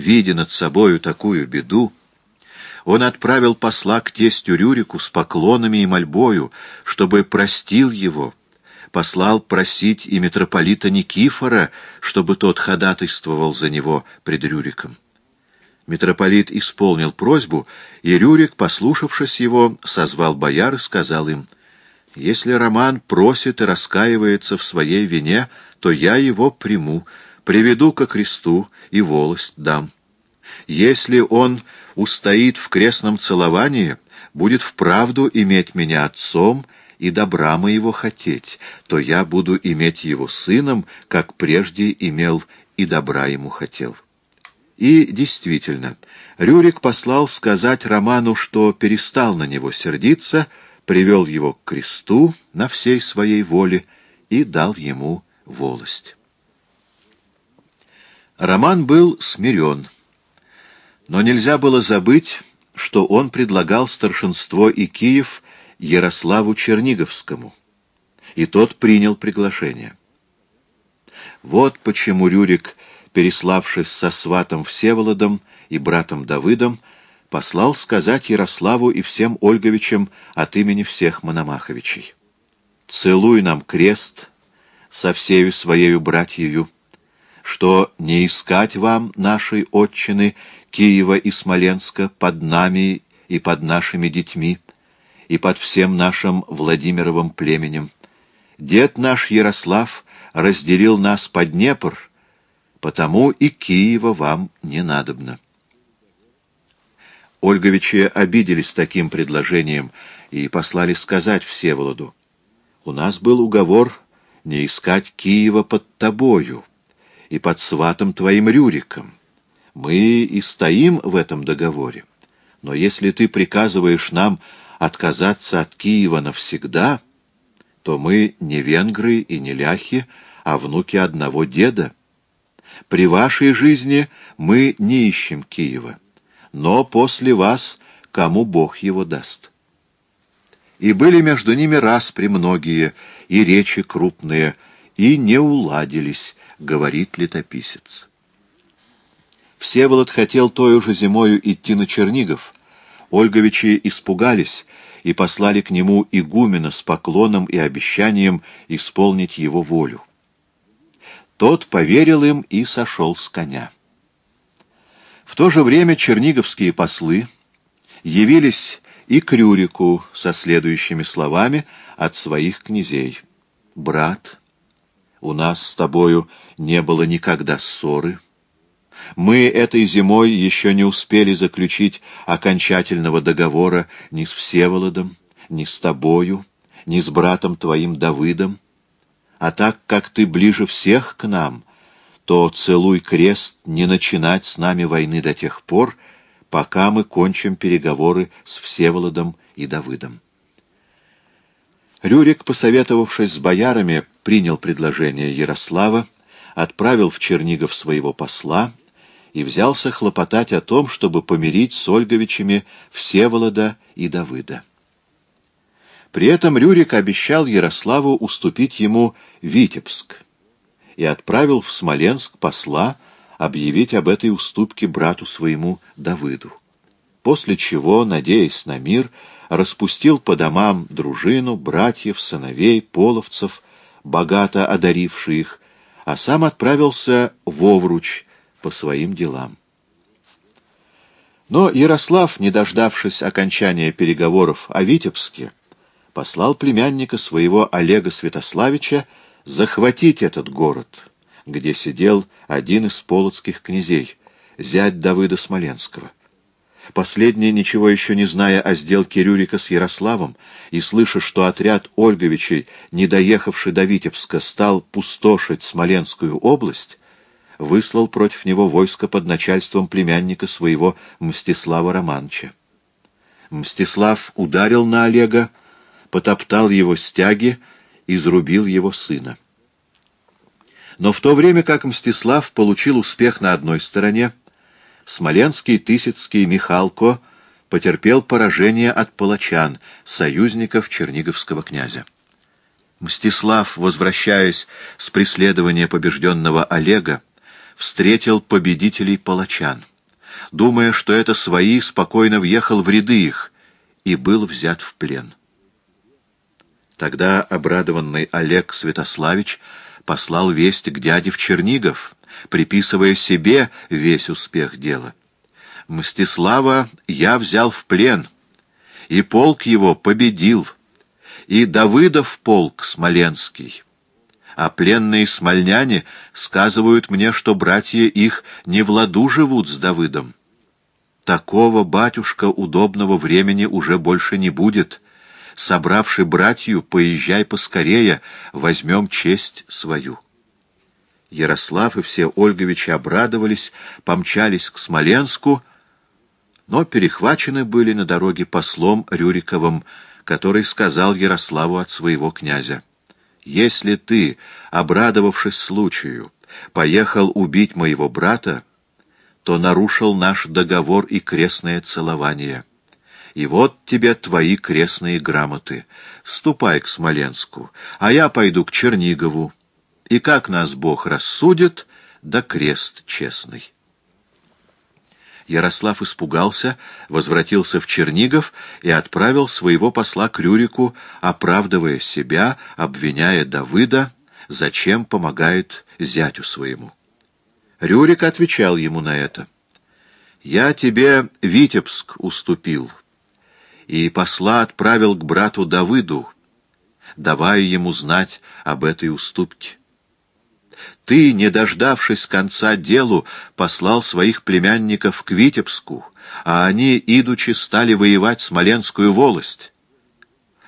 видя над собою такую беду, он отправил посла к тестю Рюрику с поклонами и мольбою, чтобы простил его, послал просить и митрополита Никифора, чтобы тот ходатайствовал за него пред Рюриком. Митрополит исполнил просьбу, и Рюрик, послушавшись его, созвал бояр и сказал им, «Если Роман просит и раскаивается в своей вине, то я его приму, приведу ко кресту и волость дам. Если он устоит в крестном целовании, будет вправду иметь меня отцом и добра моего хотеть, то я буду иметь его сыном, как прежде имел и добра ему хотел». И действительно, Рюрик послал сказать Роману, что перестал на него сердиться, привел его к кресту на всей своей воле и дал ему волость. Роман был смирен, но нельзя было забыть, что он предлагал старшинство и Киев Ярославу Черниговскому, и тот принял приглашение. Вот почему Рюрик переславшись со сватом Всеволодом и братом Давыдом, послал сказать Ярославу и всем Ольговичам от имени всех Мономаховичей. «Целуй нам крест со всею своею братьею, что не искать вам нашей отчины Киева и Смоленска под нами и под нашими детьми, и под всем нашим Владимировым племенем. Дед наш Ярослав разделил нас под Днепр, потому и Киева вам не надобно. Ольговичи обиделись таким предложением и послали сказать Всеволоду, «У нас был уговор не искать Киева под тобою и под сватом твоим Рюриком. Мы и стоим в этом договоре, но если ты приказываешь нам отказаться от Киева навсегда, то мы не венгры и не ляхи, а внуки одного деда». При вашей жизни мы не ищем Киева, но после вас кому Бог его даст. И были между ними распри многие, и речи крупные, и не уладились, говорит летописец. Всеволод хотел той же зимою идти на Чернигов. Ольговичи испугались и послали к нему игумена с поклоном и обещанием исполнить его волю. Тот поверил им и сошел с коня. В то же время черниговские послы явились и к Рюрику со следующими словами от своих князей. «Брат, у нас с тобою не было никогда ссоры. Мы этой зимой еще не успели заключить окончательного договора ни с Всеволодом, ни с тобою, ни с братом твоим Давыдом. А так как ты ближе всех к нам, то целуй крест не начинать с нами войны до тех пор, пока мы кончим переговоры с Всеволодом и Давыдом. Рюрик, посоветовавшись с боярами, принял предложение Ярослава, отправил в Чернигов своего посла и взялся хлопотать о том, чтобы помирить с Ольговичами Всеволода и Давыда. При этом Рюрик обещал Ярославу уступить ему Витебск и отправил в Смоленск посла объявить об этой уступке брату своему Давыду. После чего, надеясь на мир, распустил по домам дружину, братьев, сыновей, половцев, богато одаривших их, а сам отправился в Овруч по своим делам. Но Ярослав, не дождавшись окончания переговоров о Витебске, послал племянника своего Олега Святославича захватить этот город, где сидел один из полоцких князей, зять Давыда Смоленского. Последний, ничего еще не зная о сделке Рюрика с Ярославом, и слыша, что отряд Ольговичей, не доехавший до Витебска, стал пустошить Смоленскую область, выслал против него войско под начальством племянника своего Мстислава Романча. Мстислав ударил на Олега, потоптал его стяги, изрубил его сына. Но в то время как Мстислав получил успех на одной стороне, Смоленский Тысяцкий Михалко потерпел поражение от палачан, союзников черниговского князя. Мстислав, возвращаясь с преследования побежденного Олега, встретил победителей палачан. Думая, что это свои, спокойно въехал в ряды их и был взят в плен. Тогда обрадованный Олег Святославич послал весть к дяде в Чернигов, приписывая себе весь успех дела. Мстислава я взял в плен, и полк его победил, и Давыдов полк Смоленский. А пленные смольняне сказывают мне, что братья их не в ладу живут с Давыдом. Такого, батюшка, удобного времени уже больше не будет. Собравши братью, поезжай поскорее, возьмем честь свою». Ярослав и все Ольговичи обрадовались, помчались к Смоленску, но перехвачены были на дороге послом Рюриковым, который сказал Ярославу от своего князя. «Если ты, обрадовавшись случаю, поехал убить моего брата, то нарушил наш договор и крестное целование. И вот тебе твои крестные грамоты. Ступай к Смоленску, а я пойду к Чернигову. И как нас Бог рассудит, да крест честный». Ярослав испугался, возвратился в Чернигов и отправил своего посла к Рюрику, оправдывая себя, обвиняя Давыда, зачем помогает зятю своему. Рюрик отвечал ему на это. «Я тебе Витебск уступил, и посла отправил к брату Давыду, давая ему знать об этой уступке. Ты, не дождавшись конца делу, послал своих племянников к Витебску, а они, идучи, стали воевать Смоленскую волость.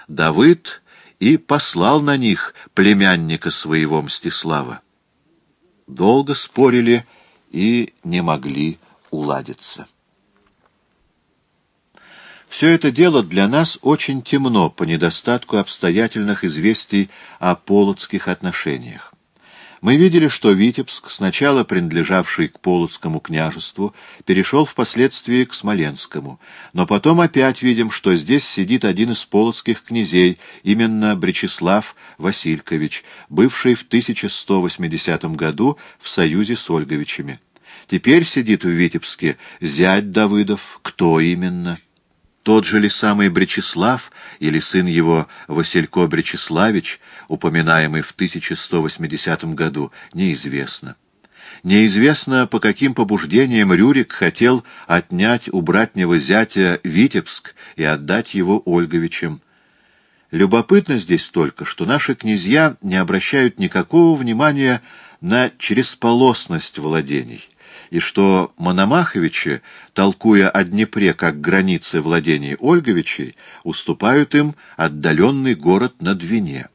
Давыд и послал на них племянника своего Мстислава. Долго спорили и не могли уладиться. Все это дело для нас очень темно по недостатку обстоятельных известий о полоцких отношениях. Мы видели, что Витебск, сначала принадлежавший к Полоцкому княжеству, перешел впоследствии к Смоленскому, но потом опять видим, что здесь сидит один из полоцких князей, именно Бречеслав Василькович, бывший в 1180 году в союзе с Ольговичами. Теперь сидит в Витебске зять Давыдов, кто именно? Тот же ли самый Бречеслав или сын его Василько Бречеславич, упоминаемый в 1180 году, неизвестно. Неизвестно, по каким побуждениям Рюрик хотел отнять у братнего зятя Витебск и отдать его Ольговичам. Любопытно здесь только, что наши князья не обращают никакого внимания на чересполосность владений и что Мономаховичи, толкуя о Днепре как границе владений Ольговичей, уступают им отдаленный город на Двине.